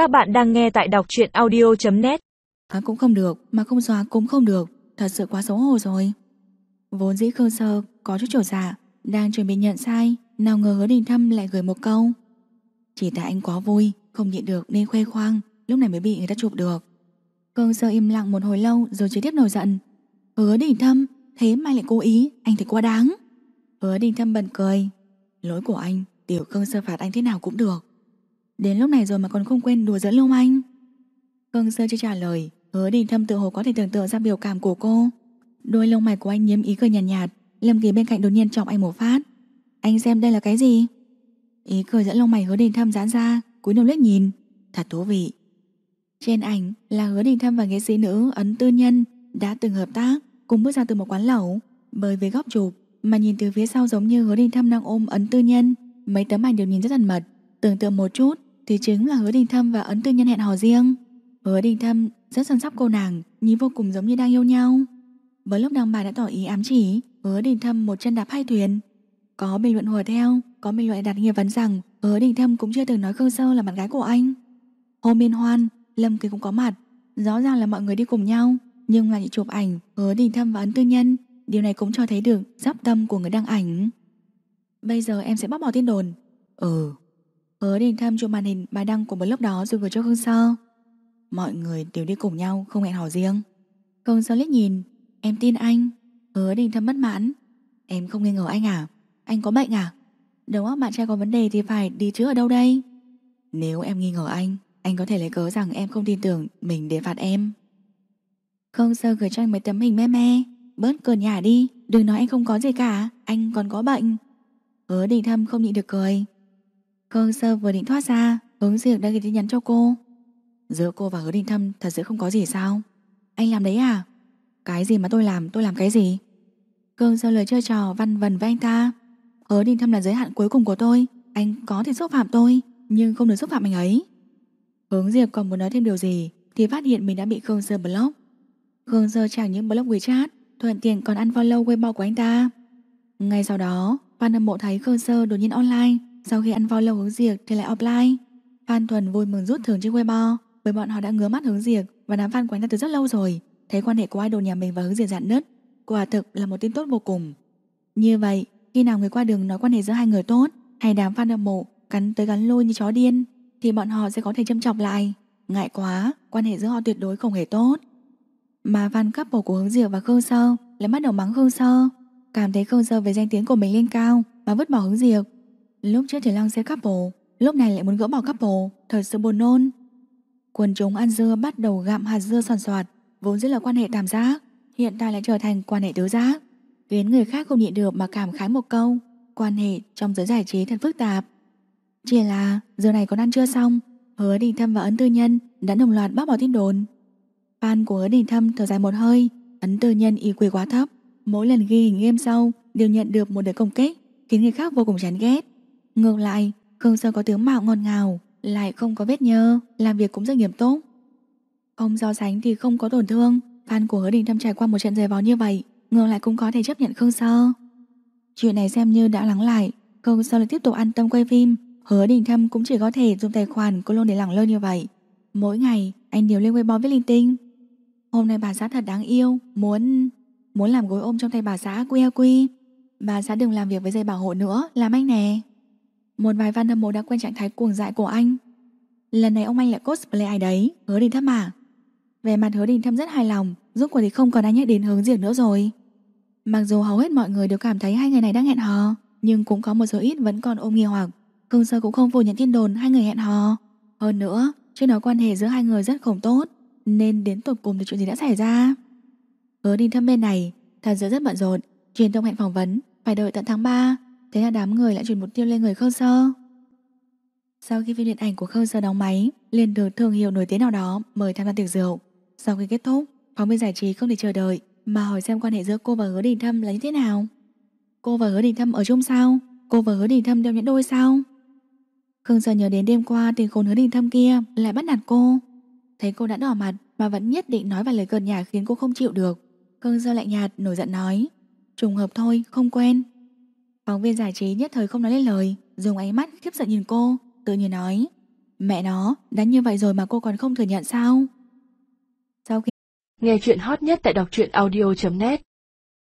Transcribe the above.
Các bạn đang nghe tại đọc truyện audio.net hắn cũng không được, mà không xóa cũng không được. Thật sự quá xấu hổ rồi. Vốn dĩ Khương Sơ có chút trổ giả, dạ, Đang chuẩn bị nhận sai Nào ngờ hứa đình thâm lại gửi một câu. Chỉ tại anh quá vui Không nhịn được nên khoe khoang Lúc này mới bị người ta chụp được. Khương Sơ im lặng một hồi lâu rồi trực tiếp nổi giận. Hứa đình thâm Thế mà lại cố ý, anh thấy quá đáng. Hứa đình thâm bận cười. Lỗi của anh, tiểu Khương Sơ phạt anh thế nào cũng được. Đến lúc này rồi mà còn không quên đùa giỡn Lông Anh. Khương Sơ chưa trả lời Hứa đình thâm tự hồ có thể tưởng tượng ra biểu cảm của cô. Đôi lông mày của anh nhiếm ý cười nhàn nhạt, nhạt Lâm Kỳ bên cạnh đột nhiên chọc anh một phát. Anh xem đây là cái gì? Ý cười dẫn lông mày hứa đình thâm giãn ra cúi đầu liếc nhìn. Thật thú vị. Trên ảnh là hứa đình thâm và nghệ sĩ nữ Ấn Tư Nhân Đã từng hợp tác cùng bước ra từ một quán lẩu. Bởi vì góc chụp mà nhìn từ phía sau giống như hứa đình thâm đang ôm Ấn Tư Nhân. Mấy tấm ảnh đều nhìn rất thân mật Tưởng tượng một chút thì chính là hứa đình thâm và Ấn Tư Nhân hẹn hò riêng. Hứa đình thâm rất săn sóc cô nàng, Nhìn vô cùng giống như đang yêu nhau. Với lúc đăng bài đã tỏ ý ám chỉ, Hứa đình thâm một chân đạp hai thuyền. Có bình luận hùa theo, Có bình luận đặt nghi vấn rằng Hứa đình thâm cũng chưa từng nói Khương Sơ là bạn gái của anh. Hôm liên hoan, Lâm Kỳ cũng có mặt. Rõ ràng là mọi người đi cùng nhau, Nhưng lại chụp ảnh, Hứa đình thâm và ấn tư nhân, Điều này cũng cho thấy được giáp tâm của người đăng ảnh. Bây giờ em sẽ bóc bỏ tin đồn. Ừ. Hứa đến thăm chụp màn hình bài đăng của blog đó rồi gửi cho Khương Sơ. Mọi người đều đi cùng nhau, Không hẹn hò riêng. Khương Sơ liếc nhìn, Em tin anh Hứa đình thâm bất mãn. Em không nghi ngờ anh à? Anh có bệnh à? Đầu óc bạn trai có vấn đề thì phải đi chữa ở đâu đây? Nếu em nghi ngờ anh Anh có thể lấy cớ rằng em không tin tưởng Mình để phạt em. Khương Sơ gửi cho anh mấy tấm hình me me, Bớt cười nhả đi, Đừng nói anh không có gì cả, Anh còn có bệnh. Hứa đình thâm không nhịn được cười. Khương Sơ vừa định thoát ra Hướng Diệp đã gửi tin nhắn cho cô. Giữa cô và hứa đình thâm thật sự không có gì sao? Anh làm đấy à? Cái gì mà tôi làm tôi làm cái gì? Khương Sơ lời chơi trò, văn vần với anh ta. Hứa đình thâm là giới hạn cuối cùng của tôi. Anh có thể xúc phạm tôi, Nhưng không được xúc phạm anh ấy. Hướng Diệp còn muốn nói thêm điều gì, Thì phát hiện mình đã bị Khương Sơ block. Khương Sơ chẳng những block WeChat, Thuận tiện còn ăn follow Weibo của anh ta. Ngay sau đó, Fan hâm mộ thấy Khương Sơ đột nhiên online. Sau khi ăn follow hướng diệt thì lại offline. Phan Thuần vui mừng rút thưởng trên Weibo, Bởi bọn họ đã ngứa mắt hướng diệt Và đám fan của anh ta từ rất lâu rồi, Thấy quan hệ của idol nhà mình và hướng diệt dạn nứt. Quả thực là một tin tốt vô cùng. Như vậy, khi nào người qua đường nói quan hệ giữa hai người tốt, Hay đám fan hâm mộ Cắn tới gắn lôi như chó điên, Thì bọn họ sẽ có thể châm chọc lại. Ngại quá, quan hệ giữa họ tuyệt đối không hề tốt. Mà fan couple của Hướng diệt và Khương Sơ lại bắt đầu mắng Khương Sơ. Cảm thấy Khương Sơ về danh tiếng của mình lên cao Mà vứt bỏ Hướng diệt Lúc trước thì lăng xe couple Lúc này lại muốn gỡ bỏ couple Thật sự buồn nôn. Quần chúng ăn dưa bắt đầu gặm hạt dưa soàn soạt, Vốn dĩ là quan hệ tam giác, Hiện tại lại trở thành quan hệ tứ giác. Khiến người khác không nhịn được mà cảm khái một câu, Quan hệ trong giới giải trí thật phức tạp. Chỉ là giờ này còn ăn chưa xong, Hứa Đình Thâm và Ấn Tư Nhân đã đồng loạt bác bỏ tin đồn. Fan của hứa đình thâm thở dài một hơi, Ấn tư nhân y quy quá thấp. Mỗi lần ghi hình game sau Đều nhận được một đợt công kích, Khiến người khác vô cùng chán ghét. Ngược lại, Khương Sơ có tướng mạo ngon ngào, Lại không có vết nhơ, Làm việc cũng rất nghiêm túc. Không so sánh thì không có tổn thương, Fan của hứa đình thâm trải qua một trận giày vò như vậy, Ngược lại cũng có thể chấp nhận Khương Sơ. Chuyện này xem như đã lắng lại, Khương Sơ lại tiếp tục an tâm quay phim, Hứa đình thâm cũng chỉ có thể dùng tài khoản của luôn để lẳng lơ như vậy. Mỗi ngày, anh đều lên Weibo viết linh tinh. Hôm nay bà xã thật đáng yêu, Muốn muốn làm gối ôm trong tay bà xã quy quy. Bà xã đừng làm việc với dây bảo hộ nữa, Làm anh nè. Một vài fan hâm mộ đã quen trạng thái cuồng dại của anh. Lần này ông anh lại cosplay ai đấy, Hứa đình thâm à? Về mặt hứa đình thâm rất hài lòng, Rốt cuộc thì không còn ai nhắc đến hướng diệt nữa rồi. Mặc dù hầu hết mọi người đều cảm thấy hai người này đang hẹn hò, Nhưng cũng có một số ít vẫn còn ôm nghi hoặc. Khương Sơ cũng không phủ nhận tin đồn hai người hẹn hò. Hơn nữa, Trước đó quan hệ giữa hai người rất không tốt, nên đến tột cùng thì chuyện gì đã xảy ra? Hứa đình thâm bên này, Thật sự rất bận rộn, Truyền thông hẹn phỏng vấn, Phải đợi tận tháng 3 Thế là đám người lại chuyển mục tiêu lên người Khương Sơ. Sau khi phim điện ảnh của Khương Sơ đóng máy liền được thương hiệu nổi tiếng nào đó Mời tham gia tiệc rượu. Sau khi kết thúc Phóng viên giải trí không thể chờ đợi Mà hỏi xem quan hệ giữa cô và hứa đình thâm là như thế nào. Cô và hứa đình thâm ở chung sao? Cô và hứa đình thâm đeo nhẫn đôi sao? Khương Sơ nhớ đến đêm qua Tiền khốn hứa đình thâm kia lại bắt nạt cô. Thấy cô đã đỏ mặt mà vẫn nhất định nói vài lời cợt nhả khiến cô không chịu được. Khương Sơ lạnh nhạt nổi giận nói Trùng hợp thôi, không quen. Phóng viên giải trí nhất thời không nói lên lời dùng ánh mắt khiếp sợ nhìn cô tự nhiên nói Mẹ nó, đã như vậy rồi mà cô còn không thừa nhận sao? Sau khi Nghe chuyện hot nhất tại đọc truyện audio.net